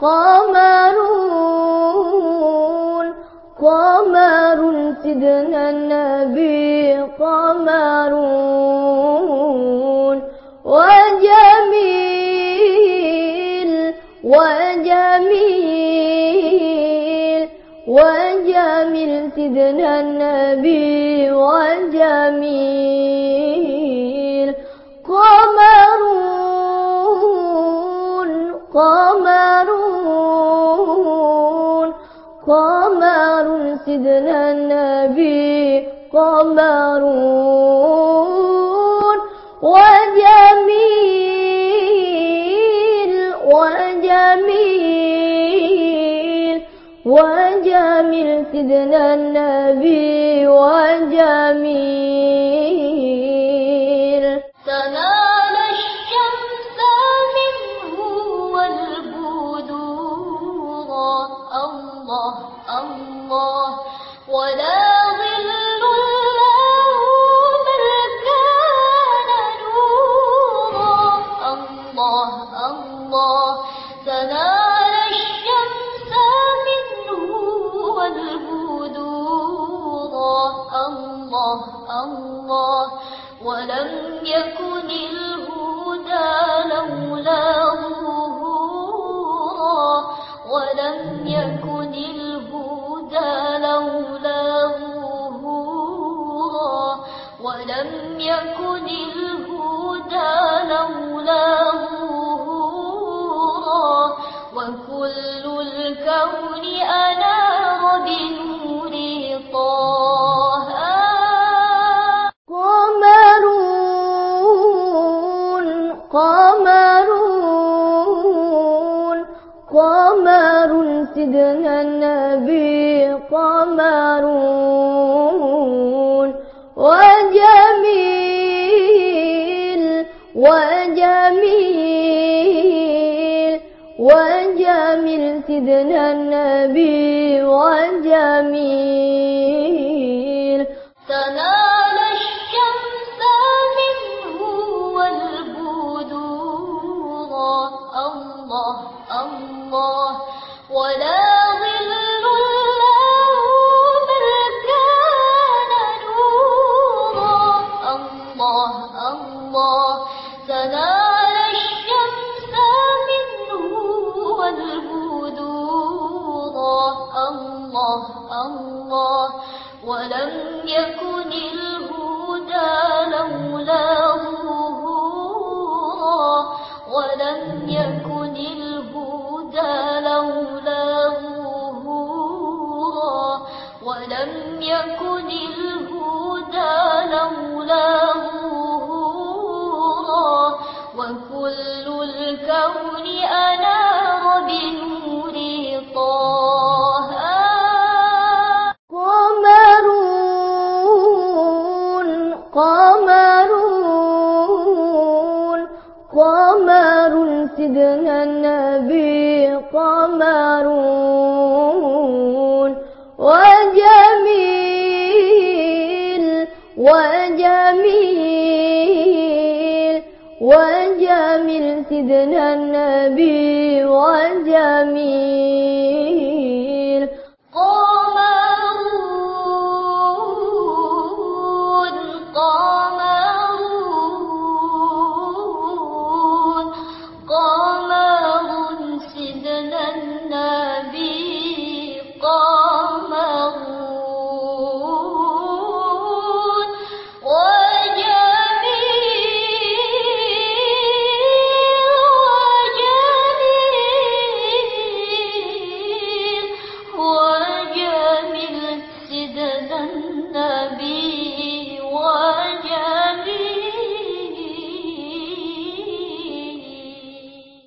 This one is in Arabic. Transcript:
قمرون. قمر سيدنا النبي قمرون. وجميل وجميل. وجميل سيدنا النبي وجميل. قمر سيدنا النبي قمرون وجميل وجميل وجميل سيدنا النبي وجميل. ولا ظل له بل كان نورا. الله الله تنال الشمس منه والبدور الله الله ولم يكن الهدى لولا يكن الهدى لولا ظهورا وكل الكون أنار بنور طه. قمرون قمرون قمر سيدنا النبي قمرون. سيدنا النبي وجميل. تنال الشمس منه والبدور الله الله ولا ظل الله ولم يكن الهدى لولا ظهورا ولم يكن الهدى لولا ظهورا ولم يكن الهدى لولا ظهورا وكل الكون أنار سيدنا النبي قمرون وجميل وجميل وجميل سيدنا النبي وجميل النبي.